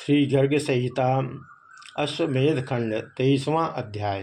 श्री गर्ग संहिता अश्वमेध खंड तेईसवां अध्याय।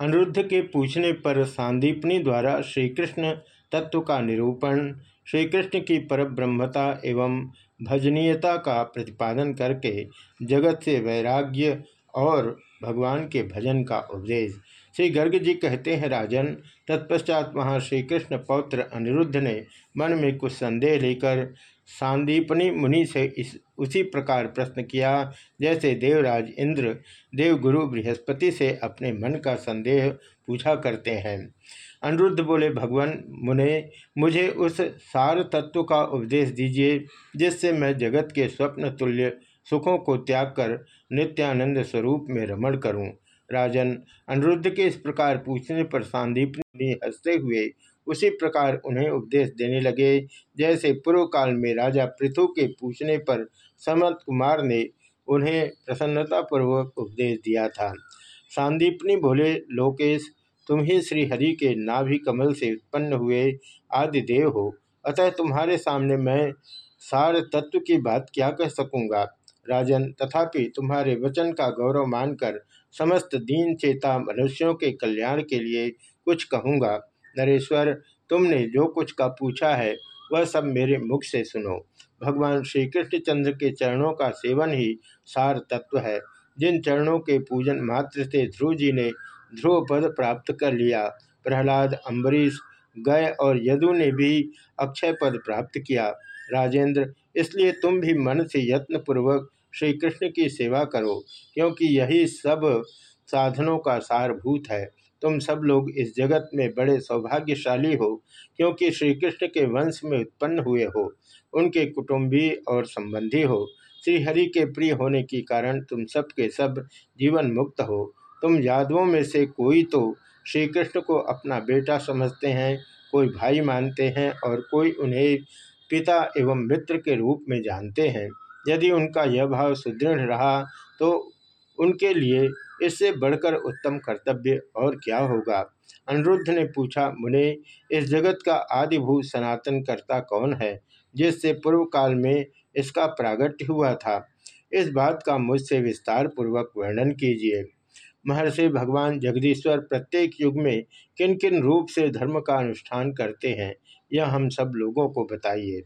अनिरुद्ध के पूछने पर सांदीपनी द्वारा श्री कृष्ण तत्व का निरूपण श्री कृष्ण की परब्रह्मता एवं भजनीयता का प्रतिपादन करके जगत से वैराग्य और भगवान के भजन का उपदेश। श्री गर्ग जी कहते हैं, राजन, तत्पश्चात वहाँ श्री कृष्ण पौत्र अनिरुद्ध ने मन में कुछ संदेह लेकर सांदीपनी मुनि से इस, उसी प्रकार प्रश्न किया, जैसे देवराज इंद्र देवगुरु बृहस्पति से अपने मन का संदेह पूछा करते हैं। अनिरुद्ध बोले, भगवान मुने, मुझे उस सार तत्व का उपदेश दीजिए, जिससे मैं जगत के स्वप्न तुल्य सुखों को त्याग कर नित्यानंद स्वरूप में रमण करूँ। राजन अनिरुद्ध के इस प्रकार पूछने पर सांदीप ने हँसते हुए उसी प्रकार उन्हें उपदेश देने लगे। जैसे पूर्व काल में राजा पृथु के पूछने पर समत कुमार ने उन्हें प्रसन्नतापूर्वक उपदेश दिया था। सांदीपनी बोले, लोकेश, तुम ही श्री हरि के नाभि कमल से उत्पन्न हुए आदि देव हो। अतः तुम्हारे सामने मैं सार तत्व की बात क्या कह सकूँगा? राजन, तथापि तुम्हारे वचन का गौरव मानकर समस्त दीन चेता मनुष्यों के कल्याण के लिए कुछ कहूँगा। नरेश्वर, तुमने जो कुछ का पूछा है, वह सब मेरे मुख से सुनो। भगवान श्री कृष्णचंद्र के चरणों का सेवन ही सार तत्व है। जिन चरणों के पूजन मात्र से ध्रुव जी ने ध्रुव पद प्राप्त कर लिया, प्रहलाद, अम्बरीश, गय और यदु ने भी अक्षय पद प्राप्त किया। राजेंद्र, इसलिए तुम भी मन से यत्न पूर्वक श्री कृष्ण की सेवा करो, क्योंकि यही सब साधनों का सारभूत है। तुम सब लोग इस जगत में बड़े सौभाग्यशाली हो, क्योंकि श्री कृष्ण के वंश में उत्पन्न हुए हो। उनके कुटुंबी और संबंधी हो। श्री हरि के प्रिय होने के कारण तुम सब के सब जीवन मुक्त हो। तुम यादवों में से कोई तो श्री कृष्ण को अपना बेटा समझते हैं, कोई भाई मानते हैं और कोई उन्हें पिता एवं मित्र के रूप में जानते हैं। यदि उनका यह भाव सुदृढ़ रहा तो उनके लिए इससे बढ़कर उत्तम कर्तव्य और क्या होगा? अनिरुद्ध ने पूछा, मुने, इस जगत का आदिभूत सनातन कर्ता कौन है, जिससे पूर्व काल में इसका प्रागट्य हुआ था? इस बात का मुझसे विस्तार पूर्वक वर्णन कीजिए। महर्षि भगवान जगदीश्वर प्रत्येक युग में किन किन रूप से धर्म का अनुष्ठान करते हैं, यह हम सब लोगों को बताइए।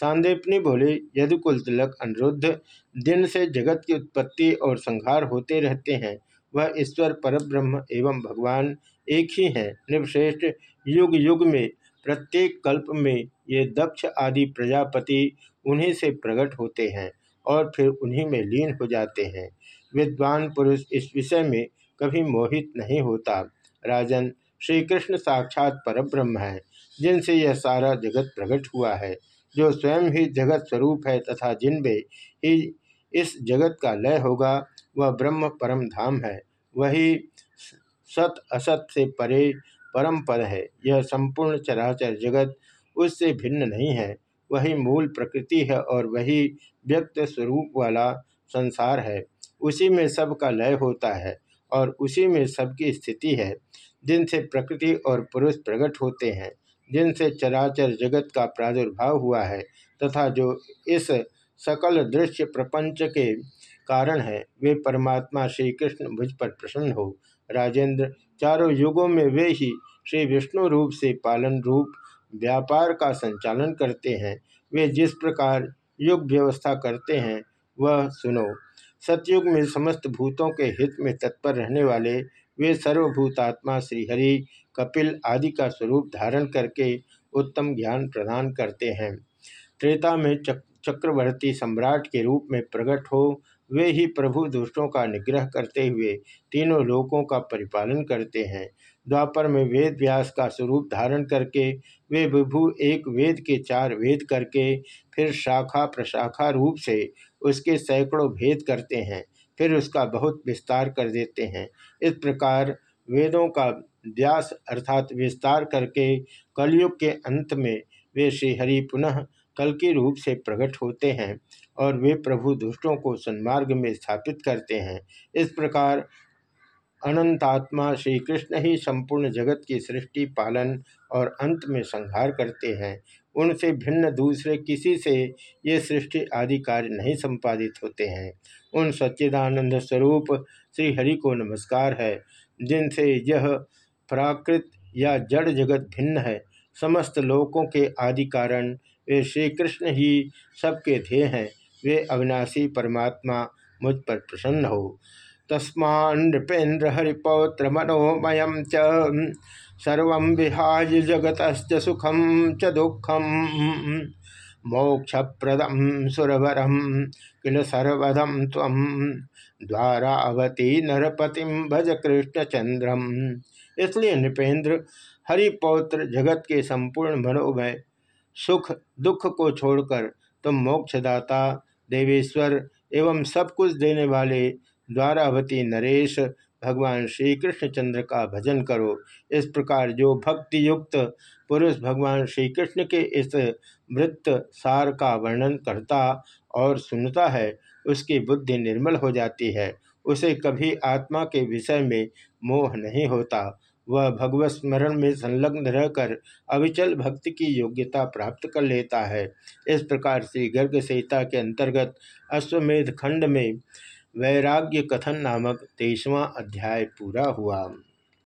सांदेपनी बोले यदुकुल तिलक अनिरुद्ध दिन से जगत की उत्पत्ति और संहार होते रहते हैं वह ईश्वर, परब्रह्म एवं भगवान एक ही हैं। निर्वश्रेष्ठ युग युग में, प्रत्येक कल्प में ये दक्ष आदि प्रजापति उन्हीं से प्रकट होते हैं और फिर उन्हीं में लीन हो जाते हैं। विद्वान पुरुष इस विषय में कभी मोहित नहीं होता। राजन श्री कृष्ण साक्षात परब्रह्म है, जिनसे यह सारा जगत प्रकट हुआ है। जो स्वयं ही जगत स्वरूप है तथा जिनमें ही इस जगत का लय होगा वह ब्रह्म परम धाम है। वही सत असत से परे परम पद है। यह संपूर्ण चराचर जगत उससे भिन्न नहीं है। वही मूल प्रकृति है और वही व्यक्त स्वरूप वाला संसार है। उसी में सबका लय होता है और उसी में सबकी स्थिति है। जिनसे प्रकृति और पुरुष प्रकट होते हैं, जिनसे चराचर जगत का प्रादुर्भाव हुआ है तथा जो इस सकल दृश्य प्रपंच के कारण है। वे परमात्मा श्री कृष्ण मुझ पर प्रसन्न हो। राजेंद्र, चारों युगों में वे ही श्री विष्णु रूप से पालन रूप व्यापार का संचालन करते हैं। वे जिस प्रकार युग व्यवस्था करते हैं, वह सुनो, सतयुग में समस्त भूतों के हित में तत्पर रहने वाले, वे सर्वभूतात्मा श्रीहरि कपिल आदि का स्वरूप धारण करके उत्तम ज्ञान प्रदान करते हैं। त्रेता में चक्रवर्ती सम्राट के रूप में प्रकट हो, वे ही प्रभु दुष्टों का निग्रह करते हुए तीनों लोकों का परिपालन करते हैं। द्वापर में वेद व्यास का स्वरूप धारण करके, वे विभु एक वेद के चार वेद करके, फिर शाखा प्रशाखा रूप से उसके सैकड़ों भेद करते हैं, फिर उसका बहुत विस्तार कर देते हैं। इस प्रकार वेदों का व्यास अर्थात विस्तार करके कलयुग के अंत में वे श्रीहरि पुनः कल के रूप से प्रकट होते हैं और वे प्रभु दुष्टों को सन्मार्ग में स्थापित करते हैं। इस प्रकार अनंतात्मा श्री कृष्ण ही संपूर्ण जगत की सृष्टि, पालन और अंत में संहार करते हैं। उनसे भिन्न दूसरे किसी से ये सृष्टि आदि कार्य नहीं संपादित होते हैं। उन सच्चिदानंद स्वरूप श्री हरि को नमस्कार है, जिनसे यह प्राकृत या जड़ जगत भिन्न है। समस्त लोकों के आदि कारण वे श्री कृष्ण ही सबके ध्येय हैं। वे अविनाशी परमात्मा मुझ पर प्रसन्न हो। तस्मा नृपेन्द्र हरिपौत्र मनोमय सर्व विहाय जगत सुखम च दुखम मोक्षप्रदम सुरवरम किल सर्वधम तम द्वारावती नरपतिम भज कृष्ण चंद्रम इसलिए नृपेंद्र हरिपौत्र जगत के संपूर्ण मनोमय सुख दुख को छोड़कर तुम मोक्षदाता, देवेश्वर एवं सब कुछ देने वाले द्वारावती नरेश, भगवान श्री कृष्णचंद्र का भजन करो। इस प्रकार जो भक्ति युक्त पुरुष भगवान श्री कृष्ण के इस वृत्त सार का वर्णन करता और सुनता है, उसकी बुद्धि निर्मल हो जाती है। उसे कभी आत्मा के विषय में मोह नहीं होता। वह भगवत स्मरण में संलग्न रहकर अविचल भक्ति की योग्यता प्राप्त कर लेता है। इस प्रकार श्री गर्ग सहिता के अंतर्गत अश्वमेध खंड में वैराग्य कथन नामक तेईसवां अध्याय पूरा हुआ।